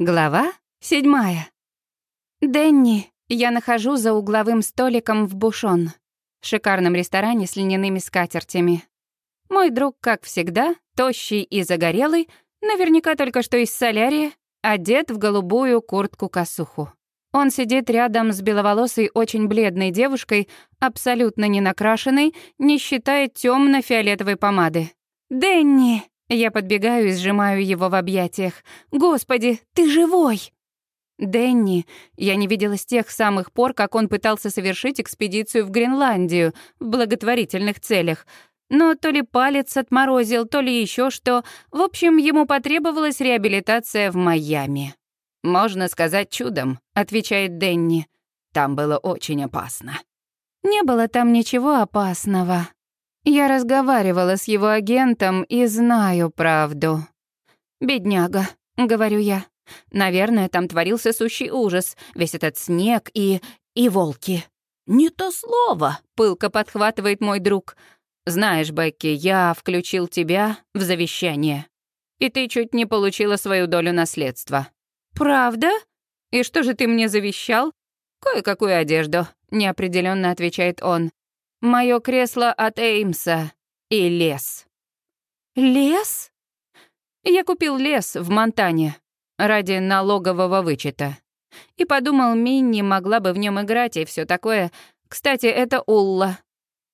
Глава седьмая. Дэнни, я нахожу за угловым столиком в Бушон, шикарном ресторане с льняными скатертями. Мой друг, как всегда, тощий и загорелый, наверняка только что из солярия, одет в голубую куртку-косуху. Он сидит рядом с беловолосой, очень бледной девушкой, абсолютно не накрашенной, не считая темно фиолетовой помады. «Дэнни!» Я подбегаю и сжимаю его в объятиях. «Господи, ты живой!» Дэнни я не видела с тех самых пор, как он пытался совершить экспедицию в Гренландию в благотворительных целях. Но то ли палец отморозил, то ли еще что. В общем, ему потребовалась реабилитация в Майами. «Можно сказать чудом», — отвечает Дэнни. «Там было очень опасно». «Не было там ничего опасного», я разговаривала с его агентом и знаю правду. «Бедняга», — говорю я. «Наверное, там творился сущий ужас. Весь этот снег и... и волки». «Не то слово», — пылко подхватывает мой друг. «Знаешь, Бекки, я включил тебя в завещание. И ты чуть не получила свою долю наследства». «Правда? И что же ты мне завещал?» «Кое-какую одежду», — неопределенно отвечает он. Мое кресло от Эймса и лес. Лес? Я купил лес в Монтане ради налогового вычета. И подумал, Минни могла бы в нем играть и все такое. Кстати, это Улла.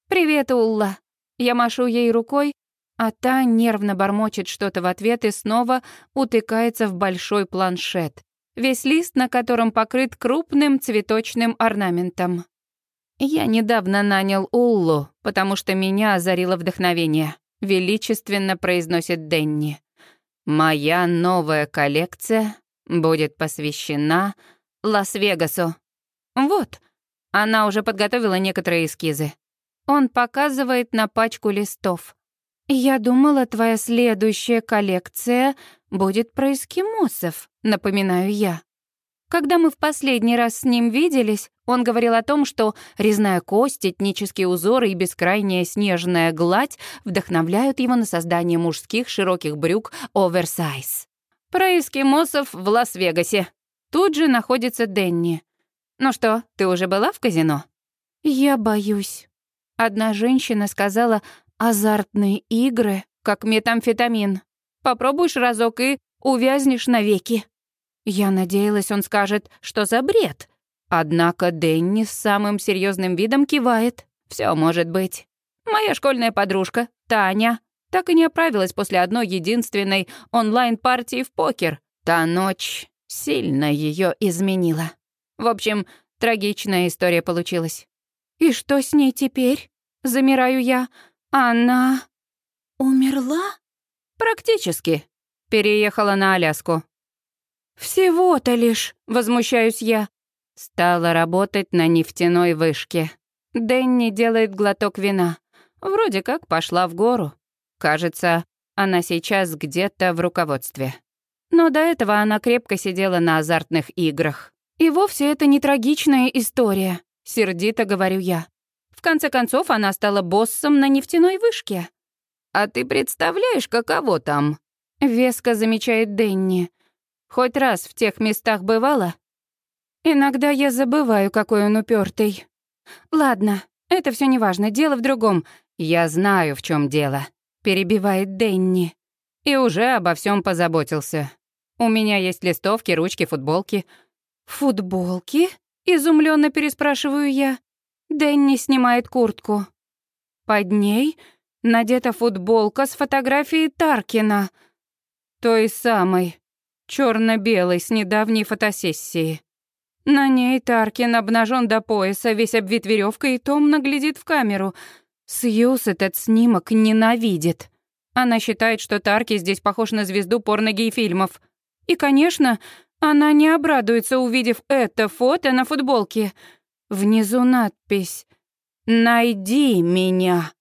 «Привет, Улла». Я машу ей рукой, а та нервно бормочет что-то в ответ и снова утыкается в большой планшет, весь лист на котором покрыт крупным цветочным орнаментом. Я недавно нанял Уллу, потому что меня озарило вдохновение. Величественно произносит Денни. Моя новая коллекция будет посвящена Лас-Вегасу. Вот, она уже подготовила некоторые эскизы. Он показывает на пачку листов. «Я думала, твоя следующая коллекция будет про эскимосов», напоминаю я. Когда мы в последний раз с ним виделись, он говорил о том, что резная кость, этнические узоры и бескрайняя снежная гладь вдохновляют его на создание мужских широких брюк оверсайз. Про эскимосов в Лас-Вегасе. Тут же находится Денни. «Ну что, ты уже была в казино?» «Я боюсь». Одна женщина сказала «азартные игры, как метамфетамин. Попробуешь разок и увязнешь навеки». Я надеялась, он скажет, что за бред. Однако Дэнни с самым серьезным видом кивает. Все может быть. Моя школьная подружка, Таня, так и не оправилась после одной единственной онлайн-партии в покер. Та ночь сильно ее изменила. В общем, трагичная история получилась. «И что с ней теперь?» Замираю я. «Она... умерла?» «Практически. Переехала на Аляску. «Всего-то лишь», — возмущаюсь я. Стала работать на нефтяной вышке. Дэнни делает глоток вина. Вроде как пошла в гору. Кажется, она сейчас где-то в руководстве. Но до этого она крепко сидела на азартных играх. И вовсе это не трагичная история, сердито говорю я. В конце концов, она стала боссом на нефтяной вышке. «А ты представляешь, каково там?» — веско замечает Дэнни. Хоть раз в тех местах бывала? Иногда я забываю, какой он упертый. Ладно, это все неважно, дело в другом. Я знаю, в чем дело, перебивает Денни. И уже обо всем позаботился. У меня есть листовки, ручки, футболки. Футболки? изумленно переспрашиваю я. Денни снимает куртку. Под ней надета футболка с фотографией Таркина. Той самой, черно белый с недавней фотосессии. На ней Таркин обнажен до пояса, весь обвит веревкой и томно глядит в камеру. Сьюз этот снимок ненавидит. Она считает, что Тарки здесь похож на звезду порно-гей-фильмов. И, конечно, она не обрадуется, увидев это фото на футболке. Внизу надпись «Найди меня»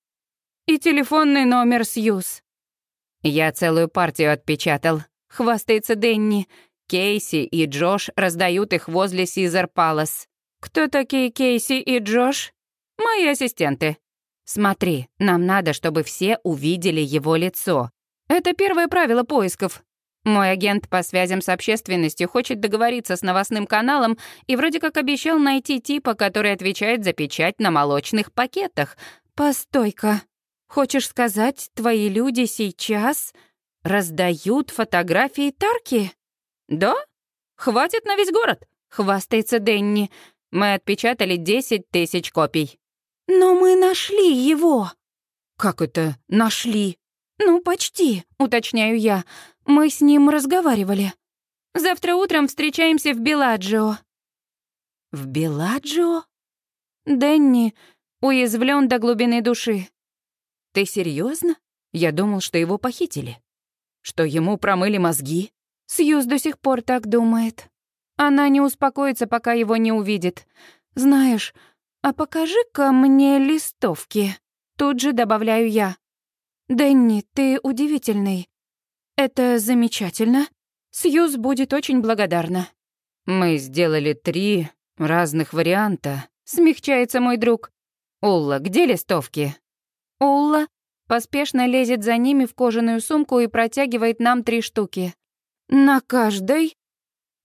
и телефонный номер Сьюз. Я целую партию отпечатал хвастается Денни. Кейси и Джош раздают их возле Сизер Палас. Кто такие Кейси и Джош? Мои ассистенты. Смотри, нам надо, чтобы все увидели его лицо. Это первое правило поисков. Мой агент по связям с общественностью хочет договориться с новостным каналом и вроде как обещал найти типа, который отвечает за печать на молочных пакетах. Постой-ка. Хочешь сказать, твои люди сейчас раздают фотографии Тарки? Да? Хватит на весь город, хвастается Денни. Мы отпечатали 10 тысяч копий. Но мы нашли его. Как это нашли? Ну, почти, уточняю я. Мы с ним разговаривали. Завтра утром встречаемся в Беладжио». «В Беладжио?» Дэнни уязвлен до глубины души. «Ты серьезно? Я думал, что его похитили. Что ему промыли мозги?» Сьюз до сих пор так думает. Она не успокоится, пока его не увидит. Знаешь, а покажи-ка мне листовки. Тут же добавляю я. Дэнни, ты удивительный. «Это замечательно. Сьюз будет очень благодарна». «Мы сделали три разных варианта», — смягчается мой друг. «Улла, где листовки?» Улла поспешно лезет за ними в кожаную сумку и протягивает нам три штуки. На каждой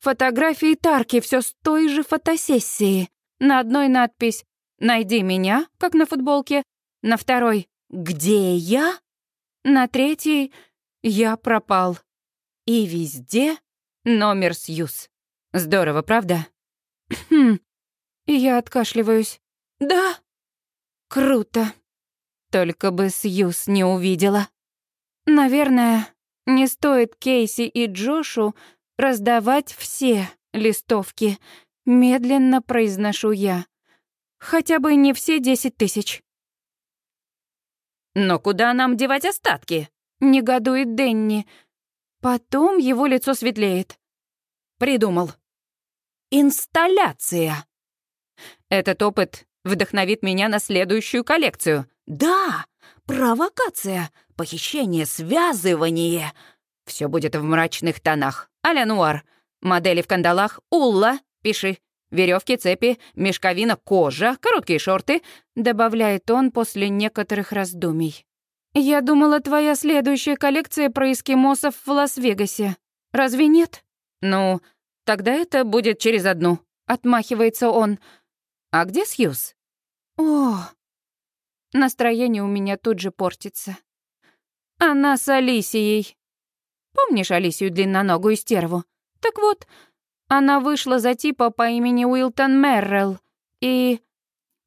фотографии Тарки все с той же фотосессии. На одной надпись «Найди меня», как на футболке. На второй «Где я?» На третьей я пропал. И везде номер Сьюз. Здорово, правда? Хм. Я откашливаюсь. Да. Круто. Только бы Сьюз не увидела. Наверное, не стоит Кейси и Джошу раздавать все листовки. Медленно произношу я. Хотя бы не все десять тысяч. Но куда нам девать остатки? Негодует Денни. Потом его лицо светлеет. Придумал. Инсталляция. Этот опыт вдохновит меня на следующую коллекцию. Да, провокация, похищение, связывание. Все будет в мрачных тонах. а нуар. Модели в кандалах. Улла. Пиши. Веревки, цепи, мешковина, кожа, короткие шорты, добавляет он после некоторых раздумий. «Я думала, твоя следующая коллекция про эскимосов в Лас-Вегасе. Разве нет?» «Ну, тогда это будет через одну», — отмахивается он. «А где Сьюз?» «О, настроение у меня тут же портится. Она с Алисией. Помнишь Алисию длинноногую стерву? Так вот, она вышла за типа по имени Уилтон Меррелл и...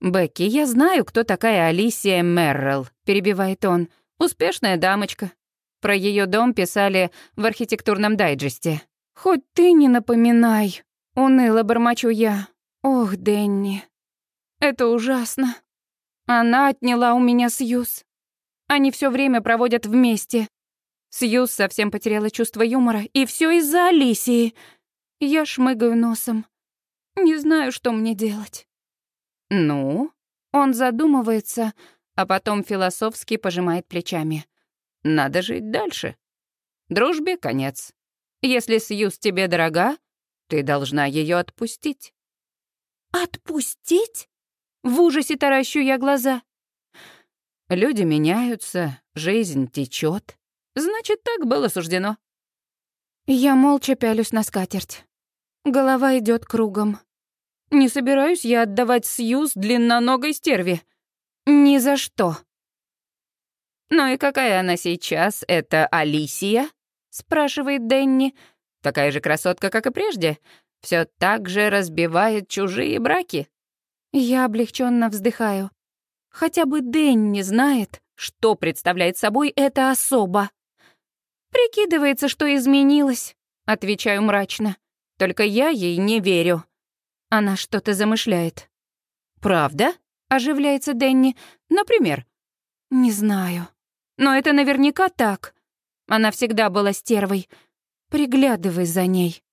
«Бекки, я знаю, кто такая Алисия Меррелл», — перебивает он. «Успешная дамочка». Про ее дом писали в архитектурном дайджесте. «Хоть ты не напоминай», — уныло бормочу я. «Ох, Дэнни, это ужасно. Она отняла у меня Сьюз. Они все время проводят вместе. Сьюз совсем потеряла чувство юмора, и все из-за Алисии. Я шмыгаю носом. Не знаю, что мне делать. «Ну?» Он задумывается, а потом философски пожимает плечами. «Надо жить дальше. Дружбе конец. Если Сьюз тебе дорога, ты должна ее отпустить». «Отпустить?» В ужасе таращу я глаза. Люди меняются, жизнь течет. Значит, так было суждено. Я молча пялюсь на скатерть. Голова идет кругом. Не собираюсь я отдавать Сьюз длинноногой стерве. Ни за что. «Ну и какая она сейчас? Это Алисия?» — спрашивает Дэнни. «Такая же красотка, как и прежде. Все так же разбивает чужие браки». Я облегченно вздыхаю. Хотя бы Дэнни знает, что представляет собой эта особа. «Прикидывается, что изменилась», — отвечаю мрачно. «Только я ей не верю». Она что-то замышляет. «Правда?» — оживляется Дэнни. «Например?» «Не знаю. Но это наверняка так. Она всегда была стервой. Приглядывай за ней».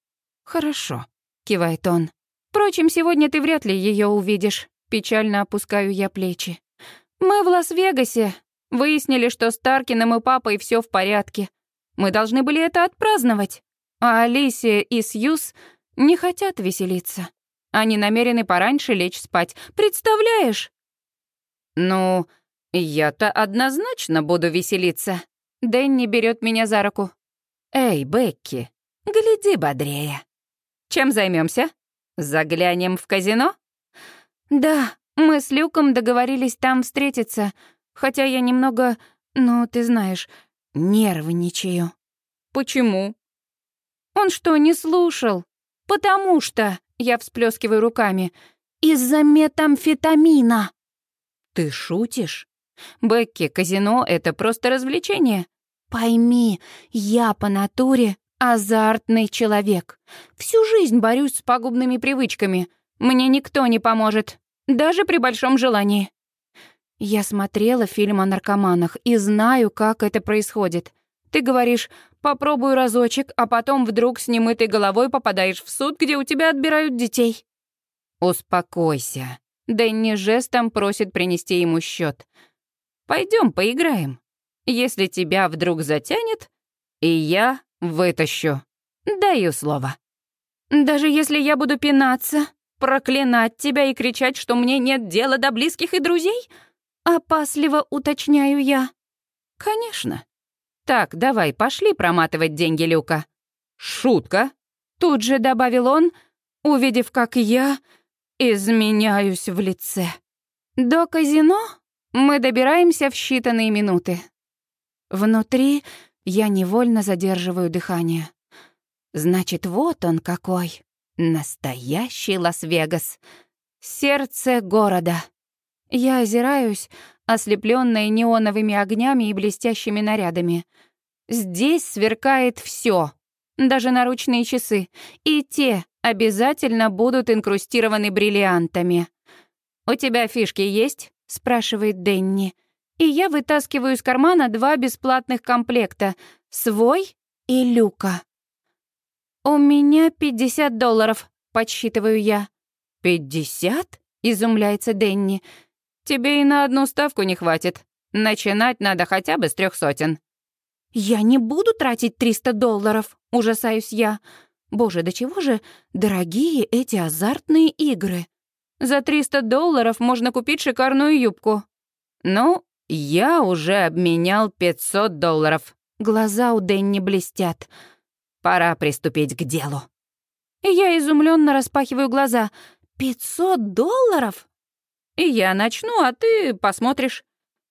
«Хорошо», — кивает он. «Впрочем, сегодня ты вряд ли ее увидишь». Печально опускаю я плечи. «Мы в Лас-Вегасе. Выяснили, что с Таркиным и папой все в порядке. Мы должны были это отпраздновать. А Алисия и Сьюз не хотят веселиться. Они намерены пораньше лечь спать. Представляешь? Ну, я-то однозначно буду веселиться. Дэнни берет меня за руку. Эй, Бекки, гляди бодрее. Чем займемся? Заглянем в казино? Да, мы с Люком договорились там встретиться, хотя я немного, ну, ты знаешь, нервничаю. Почему? Он что, не слушал? Потому что, я всплескиваю руками, из-за метамфетамина. Ты шутишь? Бекки, казино — это просто развлечение. Пойми, я по натуре азартный человек. Всю жизнь борюсь с пагубными привычками. Мне никто не поможет, даже при большом желании. Я смотрела фильм о наркоманах и знаю, как это происходит. Ты говоришь, попробуй разочек, а потом вдруг с немытой головой попадаешь в суд, где у тебя отбирают детей. Успокойся. Дэнни жестом просит принести ему счет. Пойдем поиграем. Если тебя вдруг затянет, и я вытащу. Даю слово. Даже если я буду пинаться, проклинать тебя и кричать, что мне нет дела до близких и друзей? Опасливо уточняю я. Конечно. Так, давай, пошли проматывать деньги Люка. Шутка. Тут же добавил он, увидев, как я изменяюсь в лице. До казино мы добираемся в считанные минуты. Внутри я невольно задерживаю дыхание. Значит, вот он какой. Настоящий Лас-Вегас. Сердце города. Я озираюсь, ослепленная неоновыми огнями и блестящими нарядами. Здесь сверкает все, даже наручные часы, и те обязательно будут инкрустированы бриллиантами. «У тебя фишки есть?» — спрашивает Денни. И я вытаскиваю из кармана два бесплатных комплекта — свой и Люка. «У меня 50 долларов», — подсчитываю я. «Пятьдесят?» — изумляется Денни. «Тебе и на одну ставку не хватит. Начинать надо хотя бы с трех сотен». «Я не буду тратить 300 долларов», — ужасаюсь я. «Боже, до чего же дорогие эти азартные игры?» За 300 долларов можно купить шикарную юбку. Ну, я уже обменял 500 долларов. Глаза у Дэнни блестят. Пора приступить к делу. Я изумленно распахиваю глаза. «Пятьсот долларов?» И я начну, а ты посмотришь.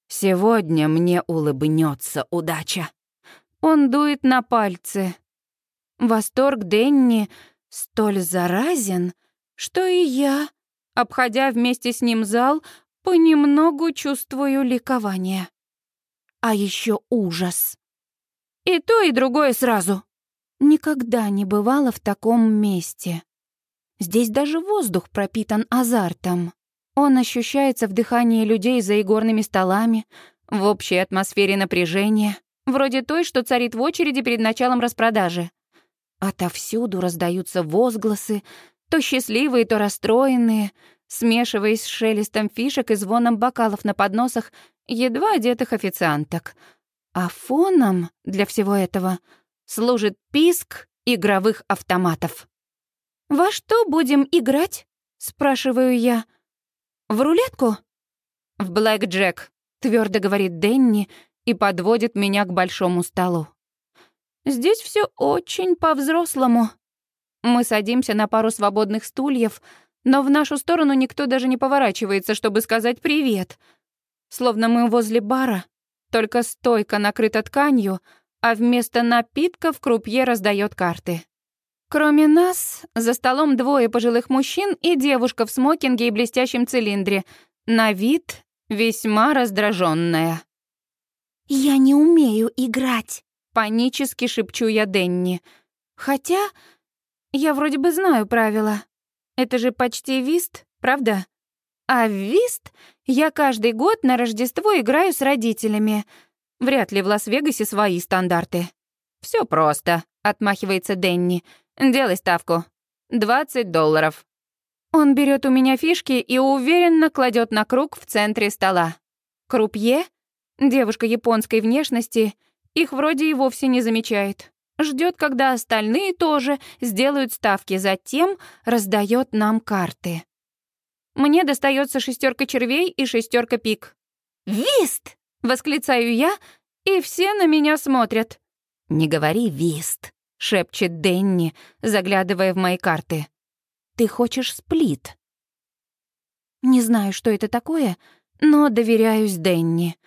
Сегодня мне улыбнется удача. Он дует на пальцы. Восторг Денни столь заразен, что и я Обходя вместе с ним зал, понемногу чувствую ликование. А еще ужас. И то, и другое сразу. Никогда не бывало в таком месте. Здесь даже воздух пропитан азартом. Он ощущается в дыхании людей за игорными столами, в общей атмосфере напряжения, вроде той, что царит в очереди перед началом распродажи. Отовсюду раздаются возгласы, то счастливые, то расстроенные, смешиваясь с шелестом фишек и звоном бокалов на подносах едва одетых официанток. А фоном для всего этого служит писк игровых автоматов. «Во что будем играть?» — спрашиваю я. «В рулетку?» «В блэк-джек», — твердо говорит Денни и подводит меня к большому столу. Здесь все очень по-взрослому. Мы садимся на пару свободных стульев, но в нашу сторону никто даже не поворачивается, чтобы сказать «привет». Словно мы возле бара, только стойка накрыта тканью, а вместо напитков крупье раздает карты. Кроме нас, за столом двое пожилых мужчин и девушка в смокинге и блестящем цилиндре, на вид весьма раздраженная. «Я не умею играть», — панически шепчу я Денни. «Хотя я вроде бы знаю правила. Это же почти вист, правда? А в вист я каждый год на Рождество играю с родителями. Вряд ли в Лас-Вегасе свои стандарты. Все просто», — отмахивается Денни. «Делай ставку. 20 долларов». Он берет у меня фишки и уверенно кладет на круг в центре стола. Крупье, девушка японской внешности, их вроде и вовсе не замечает. Ждет, когда остальные тоже сделают ставки, затем раздает нам карты. Мне достается шестерка червей и шестерка пик. «Вист!» — восклицаю я, и все на меня смотрят. «Не говори вист», — шепчет Денни, заглядывая в мои карты. «Ты хочешь сплит?» Не знаю, что это такое, но доверяюсь Денни.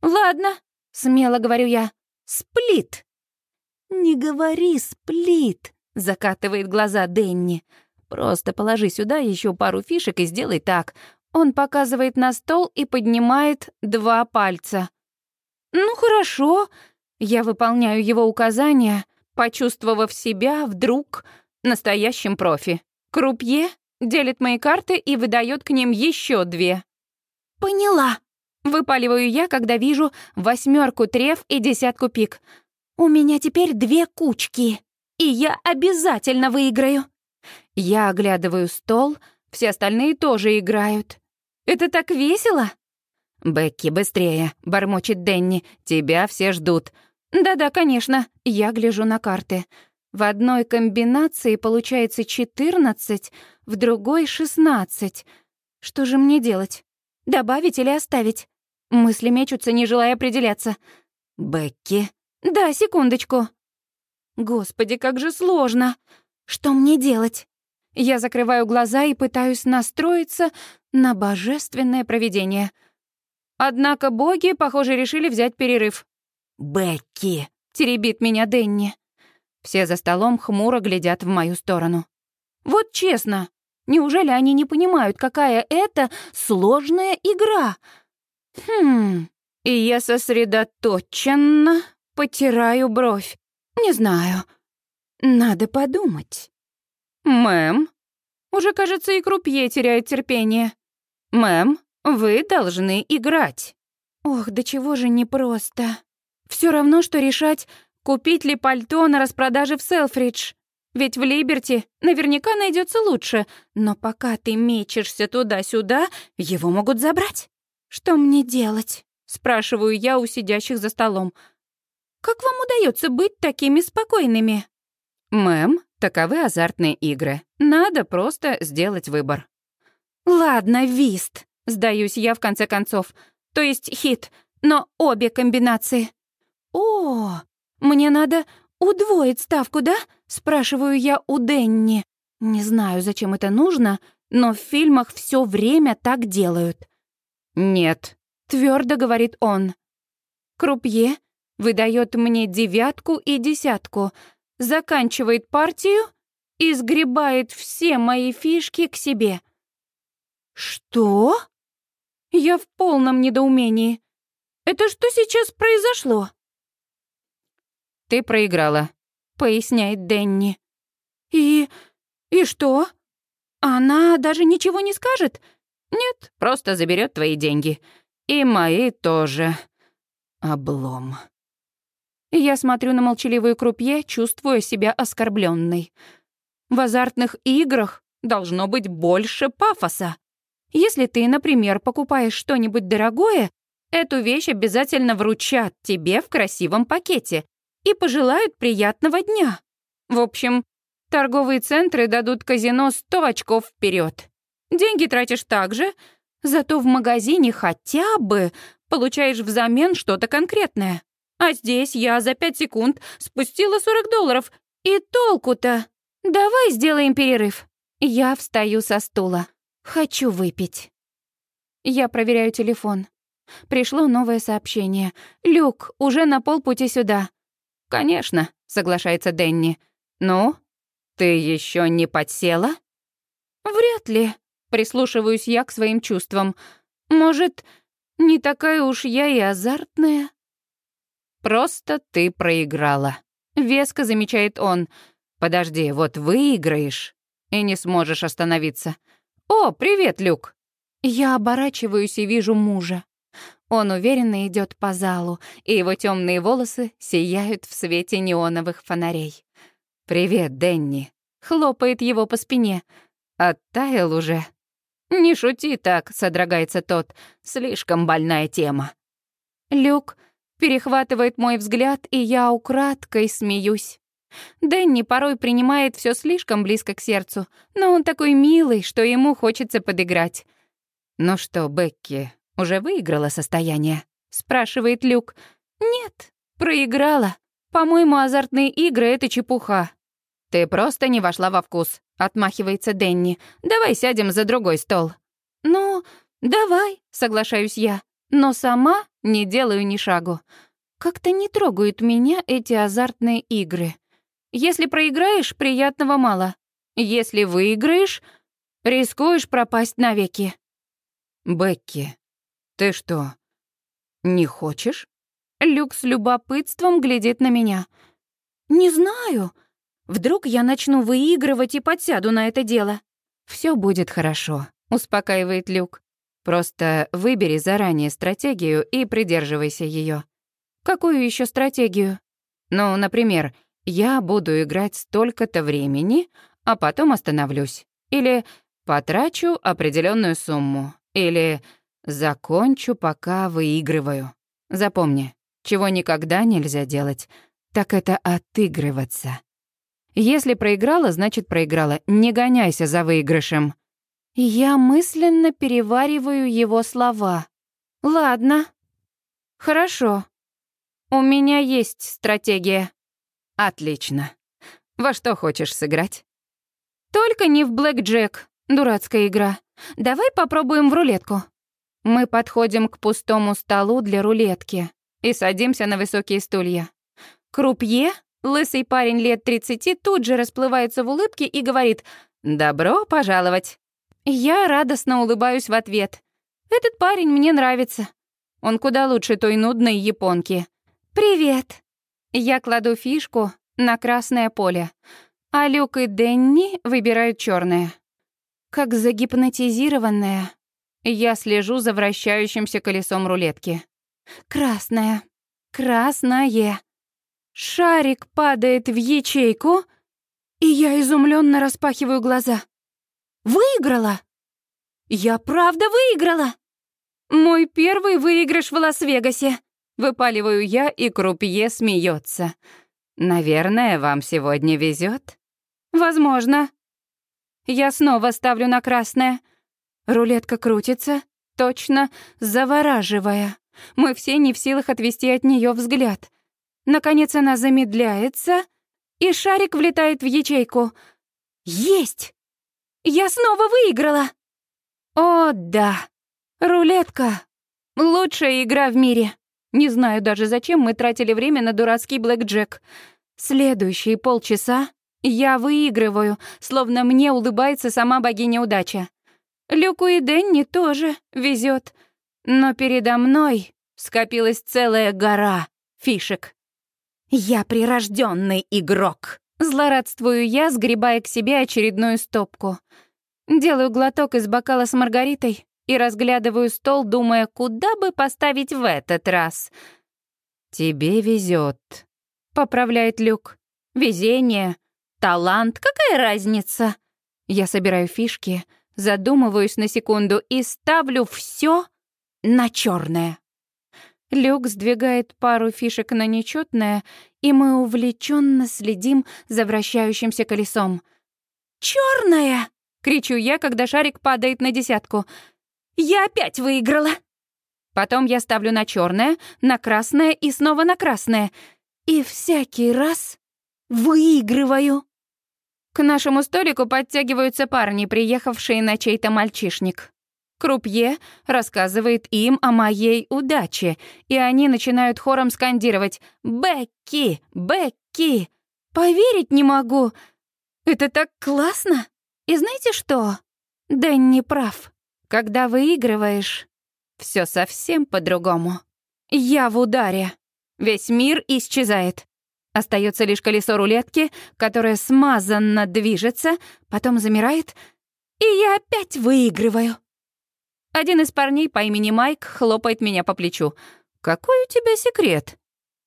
«Ладно», — смело говорю я, — «сплит». «Не говори сплит», — закатывает глаза Денни. «Просто положи сюда еще пару фишек и сделай так». Он показывает на стол и поднимает два пальца. «Ну, хорошо». Я выполняю его указания, почувствовав себя вдруг настоящим профи. Крупье делит мои карты и выдает к ним еще две. «Поняла», — выпаливаю я, когда вижу восьмерку треф и десятку пик. «У меня теперь две кучки, и я обязательно выиграю». Я оглядываю стол, все остальные тоже играют. Это так весело!» «Бекки, быстрее!» — бормочет Денни. «Тебя все ждут». «Да-да, конечно». Я гляжу на карты. В одной комбинации получается 14, в другой — 16. Что же мне делать? Добавить или оставить? Мысли мечутся, не желая определяться. «Бекки?» «Да, секундочку». Господи, как же сложно. Что мне делать? Я закрываю глаза и пытаюсь настроиться на божественное провидение. Однако боги, похоже, решили взять перерыв. «Бекки!» — теребит меня Денни. Все за столом хмуро глядят в мою сторону. Вот честно, неужели они не понимают, какая это сложная игра? Хм, и я сосредоточенно потираю бровь. Не знаю, надо подумать. «Мэм?» Уже, кажется, и крупье теряет терпение. «Мэм, вы должны играть». Ох, да чего же непросто. Все равно, что решать, купить ли пальто на распродаже в Селфридж. Ведь в Либерти наверняка найдется лучше, но пока ты мечешься туда-сюда, его могут забрать. Что мне делать? Спрашиваю я у сидящих за столом. Как вам удается быть такими спокойными? Мэм, таковы азартные игры. Надо просто сделать выбор. «Ладно, вист», — сдаюсь я в конце концов. То есть хит, но обе комбинации. «О, мне надо удвоить ставку, да?» — спрашиваю я у Денни. Не знаю, зачем это нужно, но в фильмах все время так делают. «Нет», — твердо говорит он. Крупье выдает мне девятку и десятку, заканчивает партию и сгребает все мои фишки к себе. «Что?» Я в полном недоумении. «Это что сейчас произошло?» «Ты проиграла», — поясняет Денни. «И... и что? Она даже ничего не скажет?» «Нет, просто заберет твои деньги. И мои тоже. Облом». Я смотрю на молчаливую крупье, чувствуя себя оскорбленной. В азартных играх должно быть больше пафоса. Если ты, например, покупаешь что-нибудь дорогое, эту вещь обязательно вручат тебе в красивом пакете и пожелают приятного дня. В общем, торговые центры дадут казино 100 очков вперед. Деньги тратишь так же, зато в магазине хотя бы получаешь взамен что-то конкретное. А здесь я за 5 секунд спустила 40 долларов. И толку-то? Давай сделаем перерыв. Я встаю со стула. Хочу выпить. Я проверяю телефон. Пришло новое сообщение. «Люк, уже на полпути сюда». «Конечно», — соглашается Денни. «Ну, ты еще не подсела?» «Вряд ли», — прислушиваюсь я к своим чувствам. «Может, не такая уж я и азартная?» «Просто ты проиграла», — веско замечает он. «Подожди, вот выиграешь и не сможешь остановиться. «О, привет, Люк!» Я оборачиваюсь и вижу мужа. Он уверенно идет по залу, и его темные волосы сияют в свете неоновых фонарей. «Привет, Денни!» — хлопает его по спине. «Оттаял уже?» «Не шути так», — содрогается тот. «Слишком больная тема». Люк перехватывает мой взгляд, и я украдкой смеюсь. Дэнни порой принимает все слишком близко к сердцу, но он такой милый, что ему хочется подыграть. «Ну что, Бекки, уже выиграла состояние?» — спрашивает Люк. «Нет, проиграла. По-моему, азартные игры — это чепуха. Ты просто не вошла во вкус, отмахивается Денни. Давай сядем за другой стол. Ну, давай, соглашаюсь я, но сама не делаю ни шагу. Как-то не трогают меня эти азартные игры. Если проиграешь, приятного мало. Если выиграешь, рискуешь пропасть навеки. Бекки, ты что, не хочешь? Люк с любопытством глядит на меня. «Не знаю. Вдруг я начну выигрывать и подсяду на это дело». Все будет хорошо», — успокаивает Люк. «Просто выбери заранее стратегию и придерживайся ее. «Какую еще стратегию?» «Ну, например, я буду играть столько-то времени, а потом остановлюсь. Или потрачу определенную сумму. Или закончу, пока выигрываю. Запомни, чего никогда нельзя делать, так это отыгрываться. Если проиграла, значит проиграла. Не гоняйся за выигрышем. Я мысленно перевариваю его слова. Ладно. Хорошо. У меня есть стратегия. Отлично. Во что хочешь сыграть? Только не в блэк-джек. Дурацкая игра. Давай попробуем в рулетку. Мы подходим к пустому столу для рулетки и садимся на высокие стулья. Крупье, лысый парень лет 30, тут же расплывается в улыбке и говорит «Добро пожаловать». Я радостно улыбаюсь в ответ. Этот парень мне нравится. Он куда лучше той нудной японки. «Привет». Я кладу фишку на красное поле, а Люк и Денни выбирают черное. Как загипнотизированная, я слежу за вращающимся колесом рулетки. Красное. Красное. Шарик падает в ячейку, и я изумленно распахиваю глаза. Выиграла! Я правда выиграла! Мой первый выигрыш в Лас-Вегасе. Выпаливаю я, и крупье смеется. Наверное, вам сегодня везет. Возможно. Я снова ставлю на красное. Рулетка крутится, точно завораживая. Мы все не в силах отвести от нее взгляд. Наконец она замедляется, и шарик влетает в ячейку. Есть! Я снова выиграла! О, да! Рулетка — лучшая игра в мире. Не знаю даже, зачем мы тратили время на дурацкий блэкджек. Следующие полчаса я выигрываю, словно мне улыбается сама богиня удача. Люку и Денни тоже везет. Но передо мной скопилась целая гора фишек. «Я прирожденный игрок», — злорадствую я, сгребая к себе очередную стопку. Делаю глоток из бокала с маргаритой и разглядываю стол, думая, куда бы поставить в этот раз. «Тебе везет, поправляет Люк. «Везение, талант, какая разница?» Я собираю фишки, задумываюсь на секунду и ставлю все на черное. Люк сдвигает пару фишек на нечетное, и мы увлеченно следим за вращающимся колесом. Черное! кричу я, когда шарик падает на десятку. «Я опять выиграла!» Потом я ставлю на черное, на красное и снова на красное. И всякий раз выигрываю. К нашему столику подтягиваются парни, приехавшие на чей-то мальчишник. Крупье рассказывает им о моей удаче, и они начинают хором скандировать «Бекки! Бекки!» Поверить не могу. Это так классно. И знаете что? Дэнни прав. Когда выигрываешь, все совсем по-другому. Я в ударе. Весь мир исчезает. Остается лишь колесо рулетки, которое смазанно движется, потом замирает, и я опять выигрываю. Один из парней по имени Майк хлопает меня по плечу. «Какой у тебя секрет?»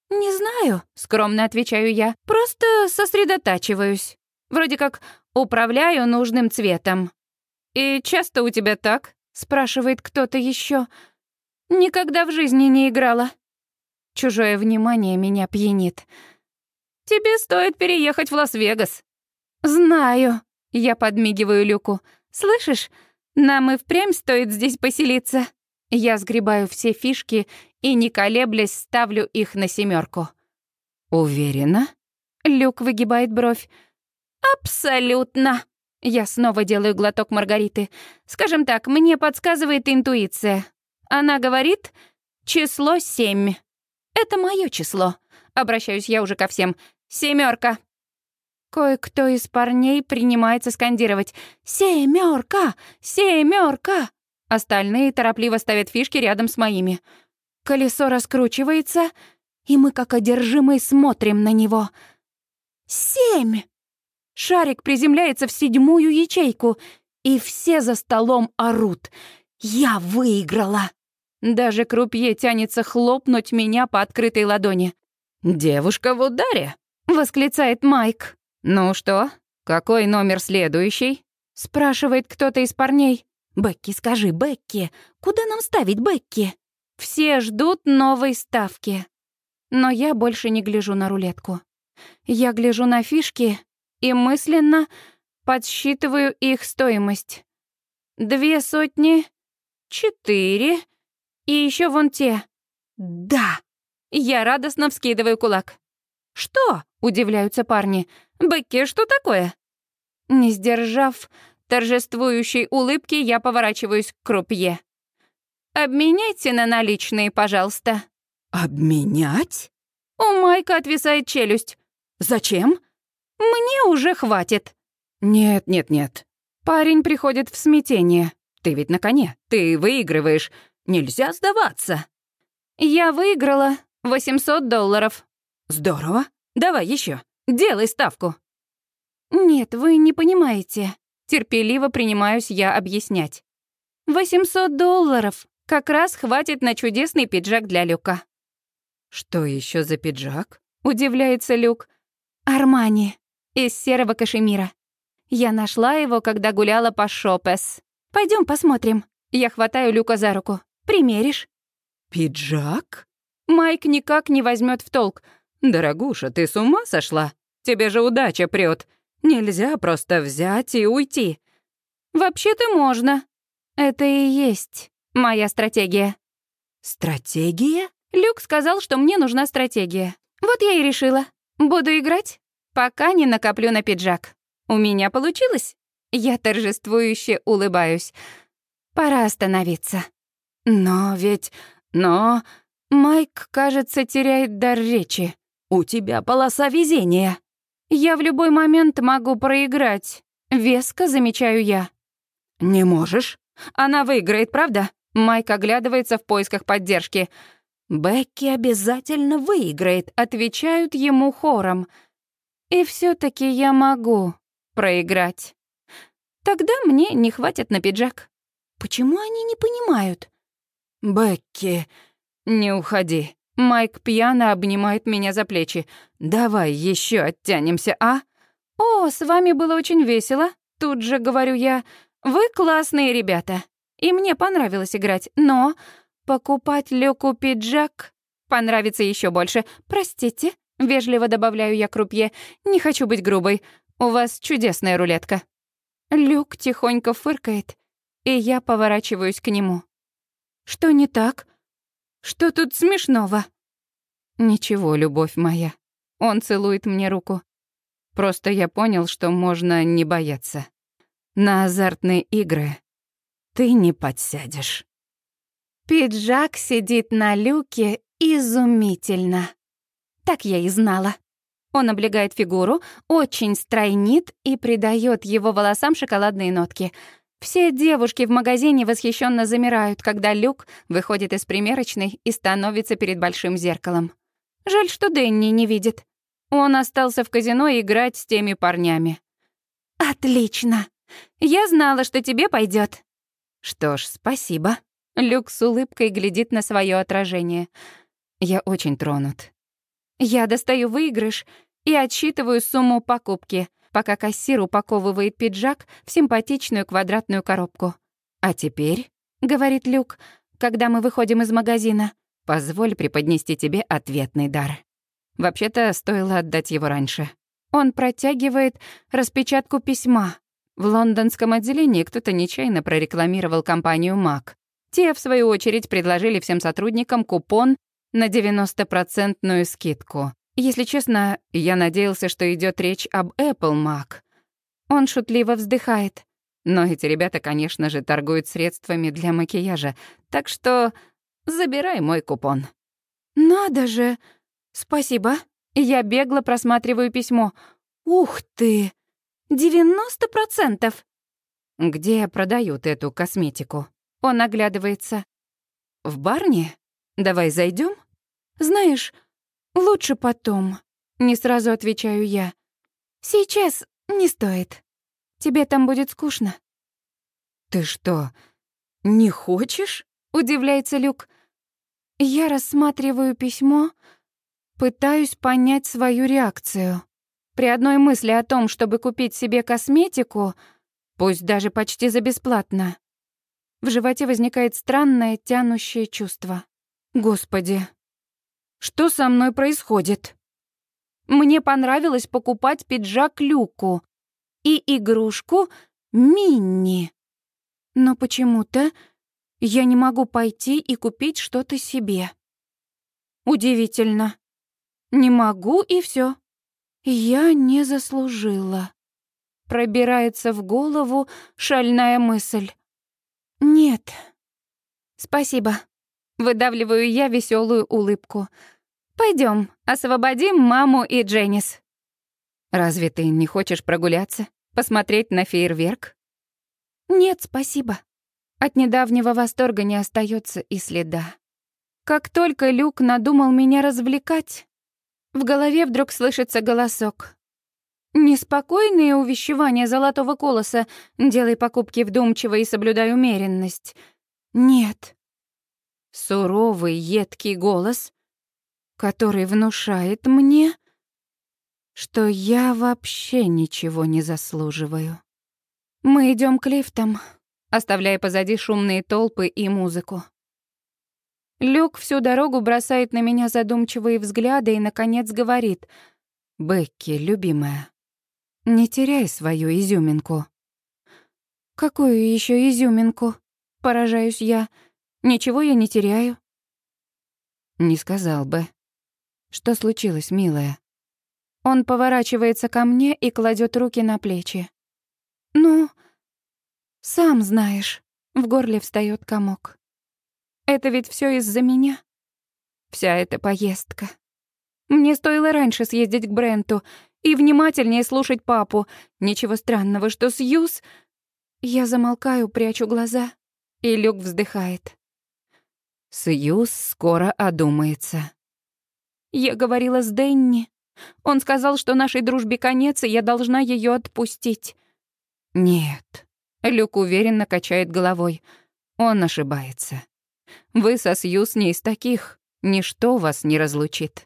«Не знаю», — скромно отвечаю я. «Просто сосредотачиваюсь. Вроде как управляю нужным цветом». «И часто у тебя так?» — спрашивает кто-то еще. «Никогда в жизни не играла». Чужое внимание меня пьянит. «Тебе стоит переехать в Лас-Вегас». «Знаю», — я подмигиваю Люку. «Слышишь, нам и впрямь стоит здесь поселиться. Я сгребаю все фишки и, не колеблясь, ставлю их на семерку. Уверена? Люк выгибает бровь. Абсолютно. Я снова делаю глоток Маргариты. Скажем так, мне подсказывает интуиция. Она говорит число семь. Это мое число. Обращаюсь я уже ко всем. Семерка. Кое-кто из парней принимается скандировать «Семёрка! Семёрка!» Остальные торопливо ставят фишки рядом с моими. Колесо раскручивается, и мы как одержимые смотрим на него. «Семь!» Шарик приземляется в седьмую ячейку, и все за столом орут. «Я выиграла!» Даже крупье тянется хлопнуть меня по открытой ладони. «Девушка в ударе!» — восклицает Майк. «Ну что, какой номер следующий?» — спрашивает кто-то из парней. «Бекки, скажи, Бекки, куда нам ставить Бекки?» Все ждут новой ставки. Но я больше не гляжу на рулетку. Я гляжу на фишки и мысленно подсчитываю их стоимость. Две сотни, четыре и еще вон те. Да! Я радостно вскидываю кулак. «Что?» — удивляются парни. «Бекки, что такое?» Не сдержав торжествующей улыбки, я поворачиваюсь к крупье. «Обменяйте на наличные, пожалуйста». «Обменять?» У Майка отвисает челюсть. «Зачем?» «Мне уже хватит». «Нет, нет, нет». Парень приходит в смятение. «Ты ведь на коне. Ты выигрываешь. Нельзя сдаваться». «Я выиграла 800 долларов». «Здорово. Давай еще. Делай ставку». «Нет, вы не понимаете». Терпеливо принимаюсь я объяснять. «800 долларов. Как раз хватит на чудесный пиджак для Люка». «Что еще за пиджак?» — удивляется Люк. «Армани. Из серого кашемира. Я нашла его, когда гуляла по Шопес. Пойдем посмотрим». Я хватаю Люка за руку. «Примеришь?» «Пиджак?» Майк никак не возьмет в толк. «Дорогуша, ты с ума сошла? Тебе же удача прет. Нельзя просто взять и уйти». «Вообще-то можно. Это и есть моя стратегия». «Стратегия?» Люк сказал, что мне нужна стратегия. Вот я и решила. Буду играть, пока не накоплю на пиджак. У меня получилось. Я торжествующе улыбаюсь. Пора остановиться. Но ведь... Но... Майк, кажется, теряет дар речи. У тебя полоса везения. Я в любой момент могу проиграть. Веско замечаю я. Не можешь. Она выиграет, правда? Майк оглядывается в поисках поддержки. «Бекки обязательно выиграет», — отвечают ему хором. «И все таки я могу проиграть. Тогда мне не хватит на пиджак». Почему они не понимают? «Бекки, не уходи». Майк пьяно обнимает меня за плечи. «Давай еще оттянемся, а?» «О, с вами было очень весело», — тут же говорю я. «Вы классные ребята, и мне понравилось играть, но покупать Люку пиджак понравится еще больше. Простите», — вежливо добавляю я крупье. «Не хочу быть грубой. У вас чудесная рулетка». Люк тихонько фыркает, и я поворачиваюсь к нему. «Что не так?» Что тут смешного?» «Ничего, любовь моя». Он целует мне руку. Просто я понял, что можно не бояться. На азартные игры ты не подсядешь. Пиджак сидит на люке изумительно. Так я и знала. Он облегает фигуру, очень стройнит и придает его волосам шоколадные нотки — все девушки в магазине восхищенно замирают, когда Люк выходит из примерочной и становится перед большим зеркалом. Жаль, что Дэнни не видит. Он остался в казино играть с теми парнями. «Отлично! Я знала, что тебе пойдет. «Что ж, спасибо». Люк с улыбкой глядит на свое отражение. «Я очень тронут». Я достаю выигрыш и отсчитываю сумму покупки — пока кассир упаковывает пиджак в симпатичную квадратную коробку. «А теперь», — говорит Люк, когда мы выходим из магазина, «позволь преподнести тебе ответный дар». Вообще-то, стоило отдать его раньше. Он протягивает распечатку письма. В лондонском отделении кто-то нечаянно прорекламировал компанию «Мак». Те, в свою очередь, предложили всем сотрудникам купон на 90-процентную скидку. Если честно, я надеялся, что идет речь об Apple Mac. Он шутливо вздыхает. Но эти ребята, конечно же, торгуют средствами для макияжа, так что забирай мой купон. Надо же! Спасибо. Я бегло просматриваю письмо. Ух ты! 90%! Где продают эту косметику? Он оглядывается. В барне? Давай зайдем? Знаешь, лучше потом. Не сразу отвечаю я. Сейчас не стоит. Тебе там будет скучно. Ты что, не хочешь? Удивляется Люк. Я рассматриваю письмо, пытаюсь понять свою реакцию. При одной мысли о том, чтобы купить себе косметику, пусть даже почти за бесплатно, в животе возникает странное тянущее чувство. Господи, что со мной происходит? Мне понравилось покупать пиджак Люку и игрушку Минни. Но почему-то я не могу пойти и купить что-то себе. Удивительно. Не могу и все. Я не заслужила. Пробирается в голову шальная мысль. Нет. Спасибо. Выдавливаю я веселую улыбку. Пойдем, освободим маму и Дженнис. Разве ты не хочешь прогуляться? Посмотреть на фейерверк? Нет, спасибо. От недавнего восторга не остается и следа. Как только Люк надумал меня развлекать, в голове вдруг слышится голосок. Неспокойные увещевания золотого колоса «делай покупки вдумчиво и соблюдай умеренность». Нет. Суровый, едкий голос, который внушает мне, что я вообще ничего не заслуживаю. Мы идем к лифтам, оставляя позади шумные толпы и музыку. Люк всю дорогу бросает на меня задумчивые взгляды и, наконец, говорит. «Бекки, любимая, не теряй свою изюминку». «Какую еще изюминку?» — поражаюсь я. «Ничего я не теряю». «Не сказал бы». «Что случилось, милая?» Он поворачивается ко мне и кладет руки на плечи. «Ну, сам знаешь». В горле встает комок. Это ведь все из-за меня. Вся эта поездка. Мне стоило раньше съездить к Бренту и внимательнее слушать папу. Ничего странного, что Сьюз... Я замолкаю, прячу глаза, и Люк вздыхает. Сьюз скоро одумается. Я говорила с Дэнни. Он сказал, что нашей дружбе конец, и я должна ее отпустить. Нет. Люк уверенно качает головой. Он ошибается. Вы со Сьюз не из таких. Ничто вас не разлучит.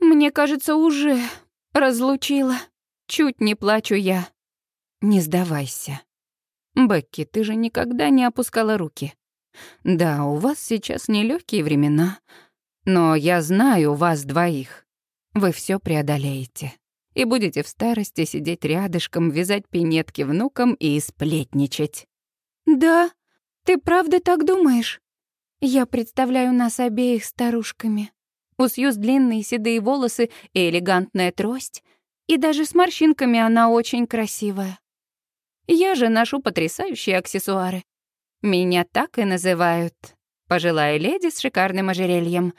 Мне кажется, уже разлучила. Чуть не плачу я. Не сдавайся. Бекки, ты же никогда не опускала руки. Да, у вас сейчас нелегкие времена, но я знаю вас двоих. Вы все преодолеете. И будете в старости сидеть рядышком, вязать пинетки внукам и сплетничать. Да, ты правда так думаешь? Я представляю нас обеих старушками. У Сьюз длинные седые волосы и элегантная трость. И даже с морщинками она очень красивая. Я же ношу потрясающие аксессуары. Меня так и называют. Пожилая леди с шикарным ожерельем.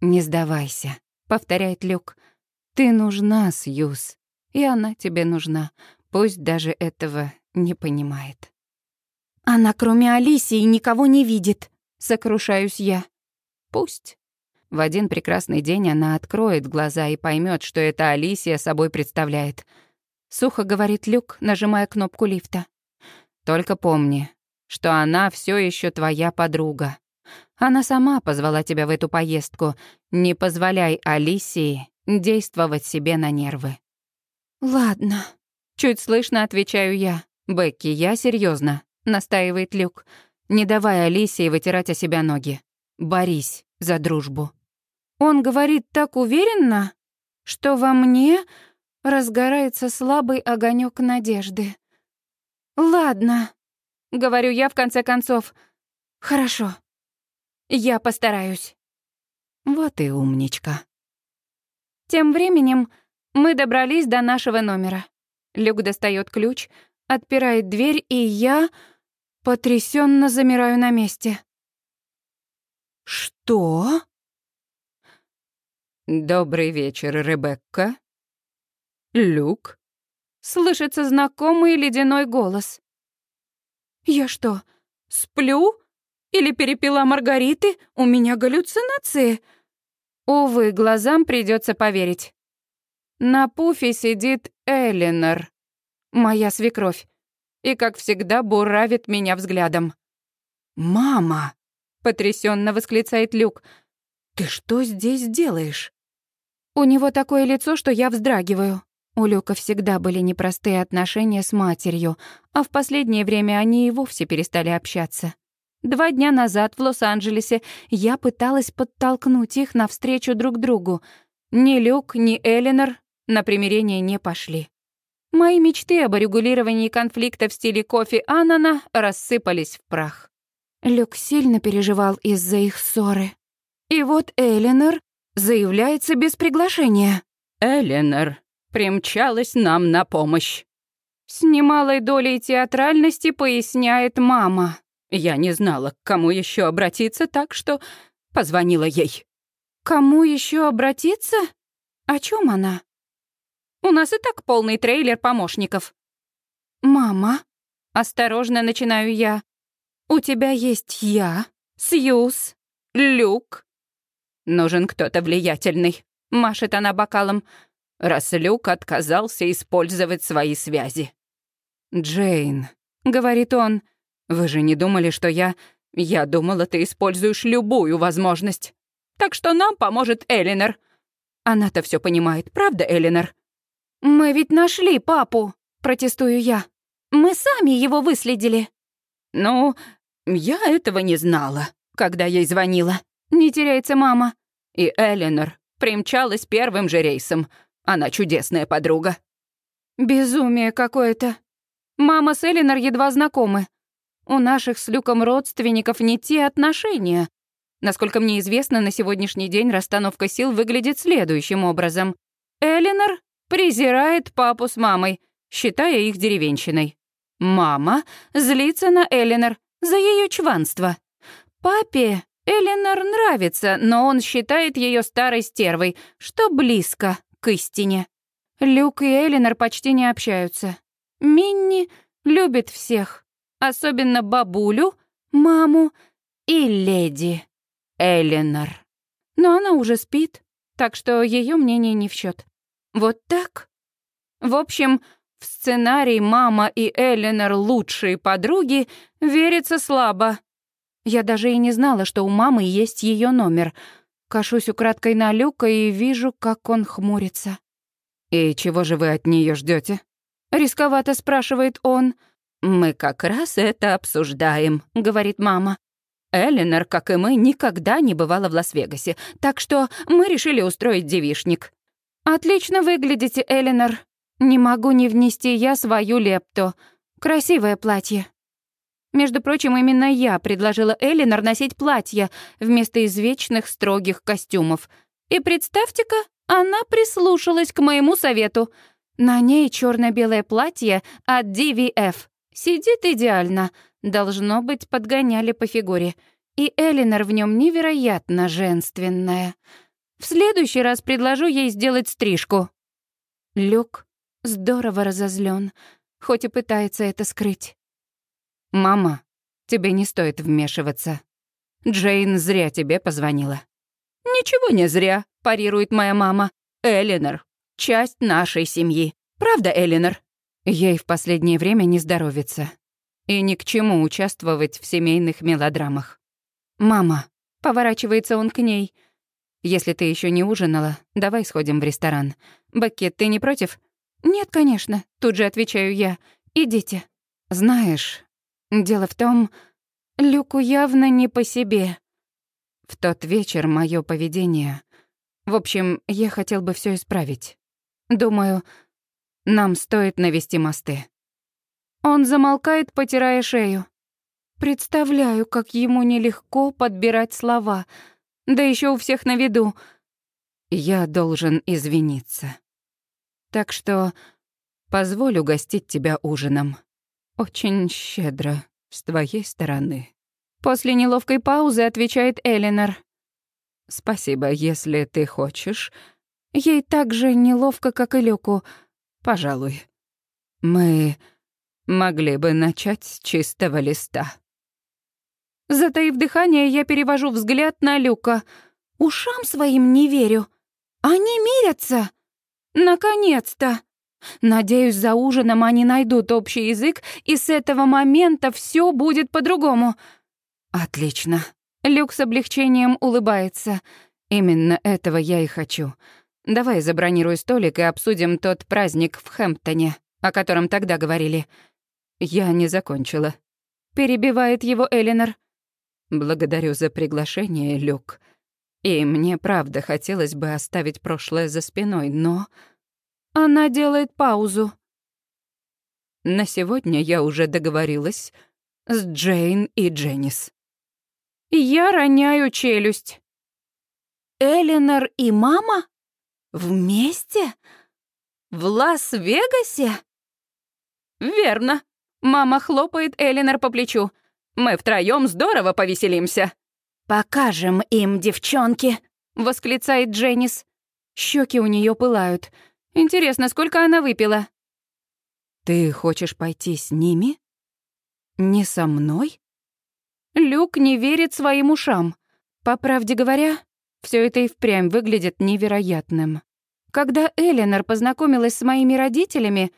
«Не сдавайся», — повторяет Люк. «Ты нужна, Сьюз, и она тебе нужна, пусть даже этого не понимает». «Она, кроме Алисии, никого не видит», Сокрушаюсь я. Пусть. В один прекрасный день она откроет глаза и поймет, что это Алисия собой представляет. Сухо говорит Люк, нажимая кнопку лифта. Только помни, что она все еще твоя подруга. Она сама позвала тебя в эту поездку. Не позволяй Алисии действовать себе на нервы. Ладно. Чуть слышно отвечаю я. Бекки, я серьезно, настаивает Люк. Не давай Алисии вытирать о себя ноги. Борись за дружбу. Он говорит так уверенно, что во мне разгорается слабый огонек надежды. «Ладно», — говорю я в конце концов. «Хорошо. Я постараюсь». Вот и умничка. Тем временем мы добрались до нашего номера. Люк достает ключ, отпирает дверь, и я потрясенно замираю на месте. «Что?» «Добрый вечер, Ребекка». «Люк?» Слышится знакомый ледяной голос. «Я что, сплю? Или перепила Маргариты? У меня галлюцинации?» Увы, глазам придется поверить. На пуфе сидит Элинор, моя свекровь, и, как всегда, буравит меня взглядом. «Мама!» — потрясенно восклицает Люк. «Ты что здесь делаешь?» У него такое лицо, что я вздрагиваю. У Люка всегда были непростые отношения с матерью, а в последнее время они и вовсе перестали общаться. Два дня назад в Лос-Анджелесе я пыталась подтолкнуть их навстречу друг другу. Ни Люк, ни Элинор на примирение не пошли. Мои мечты об урегулировании конфликта в стиле кофе Анана рассыпались в прах. Люк сильно переживал из-за их ссоры. И вот Элинор заявляется без приглашения. «Элинор примчалась нам на помощь». С немалой долей театральности поясняет мама. Я не знала, к кому еще обратиться, так что позвонила ей. Кому еще обратиться? О чем она? У нас и так полный трейлер помощников. Мама, осторожно начинаю я. У тебя есть я, Сьюз, Люк. Нужен кто-то влиятельный, машет она бокалом, раз Люк отказался использовать свои связи. «Джейн», — говорит он, — «вы же не думали, что я...» «Я думала, ты используешь любую возможность. Так что нам поможет Элинор. Она-то все понимает, правда, Элинор?» «Мы ведь нашли папу», — протестую я. «Мы сами его выследили». «Ну, я этого не знала, когда ей звонила». Не теряется мама. И Эленор примчалась первым же рейсом. Она чудесная подруга. Безумие какое-то. Мама с Эленор едва знакомы. У наших с Люком родственников не те отношения. Насколько мне известно, на сегодняшний день расстановка сил выглядит следующим образом. Эленор презирает папу с мамой, считая их деревенщиной. Мама злится на Эленор за ее чванство. Папе Эленор нравится, но он считает ее старой стервой, что близко к истине. Люк и Эленор почти не общаются. Минни любит всех, особенно бабулю, маму и леди Эленор. Но она уже спит, так что ее мнение не в счет. Вот так? В общем, в сценарий «Мама и Эленор лучшие подруги» верится слабо. Я даже и не знала, что у мамы есть ее номер. Кашусь украдкой на Люка и вижу, как он хмурится. «И чего же вы от нее ждете? Рисковато спрашивает он. «Мы как раз это обсуждаем», — говорит мама. Эленор, как и мы, никогда не бывала в Лас-Вегасе, так что мы решили устроить девишник. «Отлично выглядите, Эленор. Не могу не внести я свою лепту. Красивое платье». Между прочим, именно я предложила Эленор носить платье вместо извечных строгих костюмов. И представьте-ка, она прислушалась к моему совету. На ней черно белое платье от DVF. Сидит идеально. Должно быть, подгоняли по фигуре. И Элинор в нем невероятно женственная. В следующий раз предложу ей сделать стрижку». Люк здорово разозлен, хоть и пытается это скрыть. «Мама, тебе не стоит вмешиваться. Джейн зря тебе позвонила». «Ничего не зря», — парирует моя мама. «Элинор — часть нашей семьи. Правда, Элинор?» Ей в последнее время не здоровится. И ни к чему участвовать в семейных мелодрамах. «Мама», — поворачивается он к ней, — если ты еще не ужинала, давай сходим в ресторан. Бекки, ты не против? Нет, конечно, тут же отвечаю я. Идите. Знаешь, дело в том, Люку явно не по себе. В тот вечер мое поведение... В общем, я хотел бы все исправить. Думаю, нам стоит навести мосты. Он замолкает, потирая шею. Представляю, как ему нелегко подбирать слова — да еще у всех на виду. я должен извиниться. Так что позволь угостить тебя ужином. Очень щедро с твоей стороны». После неловкой паузы отвечает Элинор. «Спасибо, если ты хочешь. Ей так же неловко, как и Люку. Пожалуй. Мы могли бы начать с чистого листа». Затаив дыхание, я перевожу взгляд на Люка. Ушам своим не верю. Они мирятся. Наконец-то. Надеюсь, за ужином они найдут общий язык, и с этого момента все будет по-другому. Отлично. Люк с облегчением улыбается. Именно этого я и хочу. Давай забронируй столик и обсудим тот праздник в Хэмптоне, о котором тогда говорили. Я не закончила. Перебивает его Элинор. Благодарю за приглашение, Люк. И мне правда хотелось бы оставить прошлое за спиной, но... Она делает паузу. На сегодня я уже договорилась с Джейн и Дженнис. Я роняю челюсть. Элинор и мама? Вместе? В Лас-Вегасе? Верно. Мама хлопает Элинор по плечу. Мы втроём здорово повеселимся. «Покажем им, девчонки!» — восклицает Дженнис. Щеки у неё пылают. Интересно, сколько она выпила? «Ты хочешь пойти с ними? Не со мной?» Люк не верит своим ушам. По правде говоря, всё это и впрямь выглядит невероятным. Когда Эленор познакомилась с моими родителями,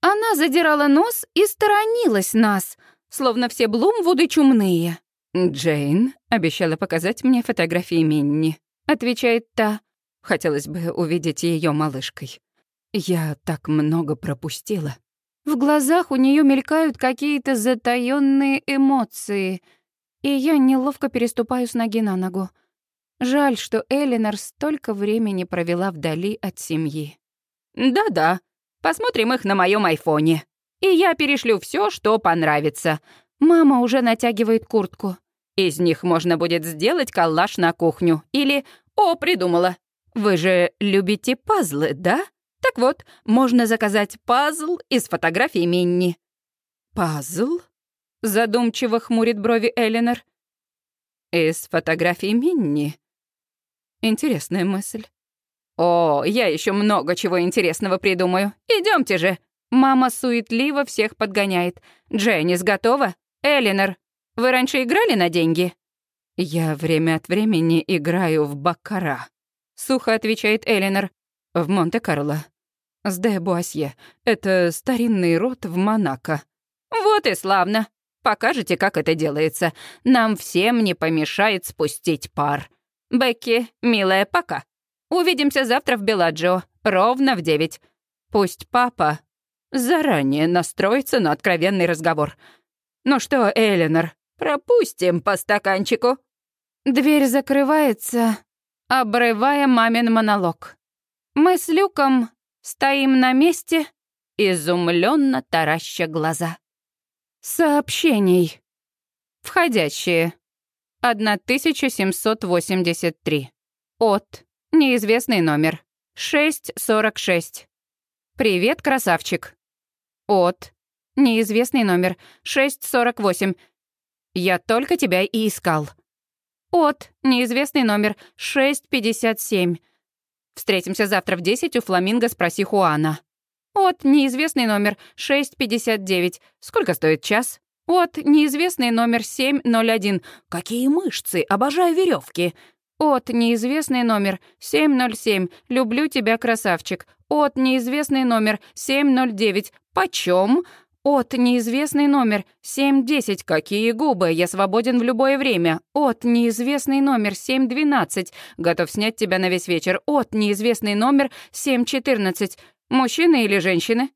она задирала нос и сторонилась нас — словно все Блумвуды чумные. «Джейн обещала показать мне фотографии Минни», — отвечает та. Хотелось бы увидеть ее малышкой. Я так много пропустила. В глазах у нее мелькают какие-то затаённые эмоции, и я неловко переступаю с ноги на ногу. Жаль, что Элинор столько времени провела вдали от семьи. «Да-да, посмотрим их на моем айфоне», и я перешлю все, что понравится. Мама уже натягивает куртку. Из них можно будет сделать коллаж на кухню. Или «О, придумала! Вы же любите пазлы, да? Так вот, можно заказать пазл из фотографий Минни». «Пазл?» — задумчиво хмурит брови Элинор. «Из фотографий Минни?» Интересная мысль. «О, я еще много чего интересного придумаю. Идемте же!» Мама суетливо всех подгоняет. «Дженнис готова? Элинор, вы раньше играли на деньги?» «Я время от времени играю в баккара», — сухо отвечает Элинор. «В Монте-Карло. С де Буасье. Это старинный род в Монако». «Вот и славно. Покажете, как это делается. Нам всем не помешает спустить пар. Бекки, милая, пока. Увидимся завтра в Беладжио, ровно в девять. Пусть папа заранее настроиться на откровенный разговор. «Ну что, Эленор, пропустим по стаканчику?» Дверь закрывается, обрывая мамин монолог. Мы с Люком стоим на месте, изумленно тараща глаза. Сообщений. Входящие. 1783. От. Неизвестный номер. 646. «Привет, красавчик». От. Неизвестный номер. 648. Я только тебя и искал. От. Неизвестный номер. 657. Встретимся завтра в 10 у Фламинго, спроси Хуана. От. Неизвестный номер. 659. Сколько стоит час? От. Неизвестный номер 701. Какие мышцы, обожаю веревки. От. Неизвестный номер 707. Люблю тебя, красавчик. От. Неизвестный номер 709. «Почем?» «От неизвестный номер 710. Какие губы? Я свободен в любое время. От неизвестный номер 712. Готов снять тебя на весь вечер. От неизвестный номер 714. Мужчины или женщины?